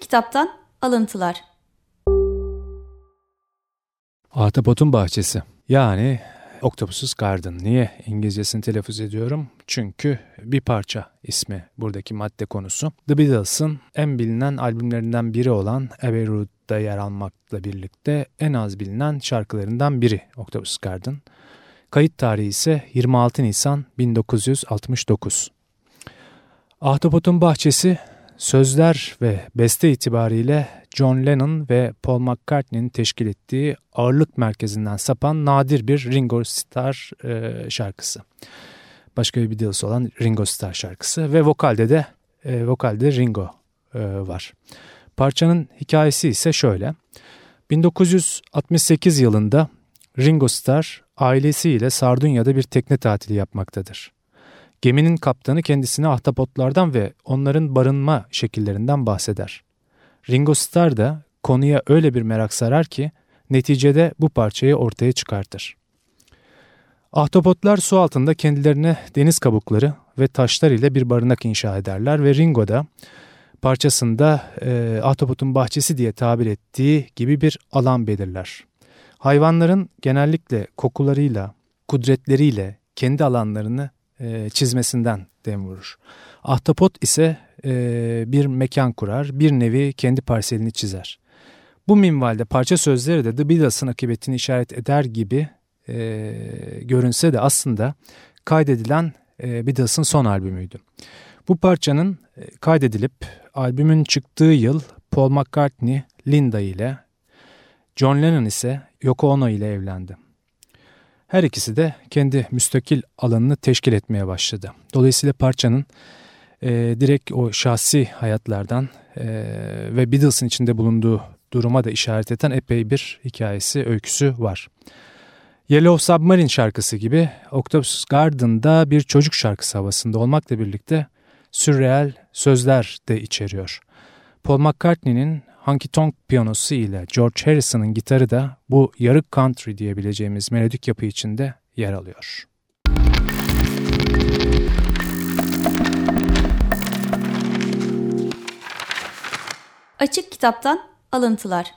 Kitaptan alıntılar. Ahtapotun bahçesi. Yani Octopus's Garden. Niye İngilizcesini telaffuz ediyorum? Çünkü bir parça ismi buradaki madde konusu. The Beatles'ın en bilinen albümlerinden biri olan Abbey Road'da yer almakla birlikte en az bilinen şarkılarından biri Octopus's Garden. Kayıt tarihi ise 26 Nisan 1969. Ahtapotun Bahçesi sözler ve beste itibariyle John Lennon ve Paul McCartney'nin teşkil ettiği ağırlık merkezinden sapan nadir bir Ringo Starr e, şarkısı. Başka bir Beatles olan Ringo Starr şarkısı ve vokalde de e, vokalde Ringo e, var. Parçanın hikayesi ise şöyle. 1968 yılında Ringo Starr ailesiyle Sardunya'da bir tekne tatili yapmaktadır. Geminin kaptanı kendisine ahtapotlardan ve onların barınma şekillerinden bahseder. Ringo Starr da konuya öyle bir merak sarar ki neticede bu parçayı ortaya çıkartır. Ahtapotlar su altında kendilerine deniz kabukları ve taşlar ile bir barınak inşa ederler ve Ringo da parçasında e, ahtapotun bahçesi diye tabir ettiği gibi bir alan belirler. Hayvanların genellikle kokularıyla, kudretleriyle kendi alanlarını e, çizmesinden dem vurur. Ahtapot ise e, bir mekan kurar, bir nevi kendi parselini çizer. Bu minvalde parça sözleri de The Beatles'ın akıbetini işaret eder gibi e, görünse de aslında kaydedilen e, Beatles'ın son albümüydü. Bu parçanın e, kaydedilip albümün çıktığı yıl Paul McCartney Linda ile John Lennon ise Yoko Ono ile evlendi. Her ikisi de kendi müstakil alanını teşkil etmeye başladı. Dolayısıyla parçanın e, direkt o şahsi hayatlardan e, ve Beatles'ın içinde bulunduğu duruma da işaret eden epey bir hikayesi, öyküsü var. Yellow Submarine şarkısı gibi Octopus Garden'da bir çocuk şarkısı havasında olmakla birlikte sürreel sözler de içeriyor. Paul McCartney'nin Honky Tonk piyanosu ile George Harrison'ın gitarı da bu yarık country diyebileceğimiz melodik yapı içinde yer alıyor. Açık Kitaptan Alıntılar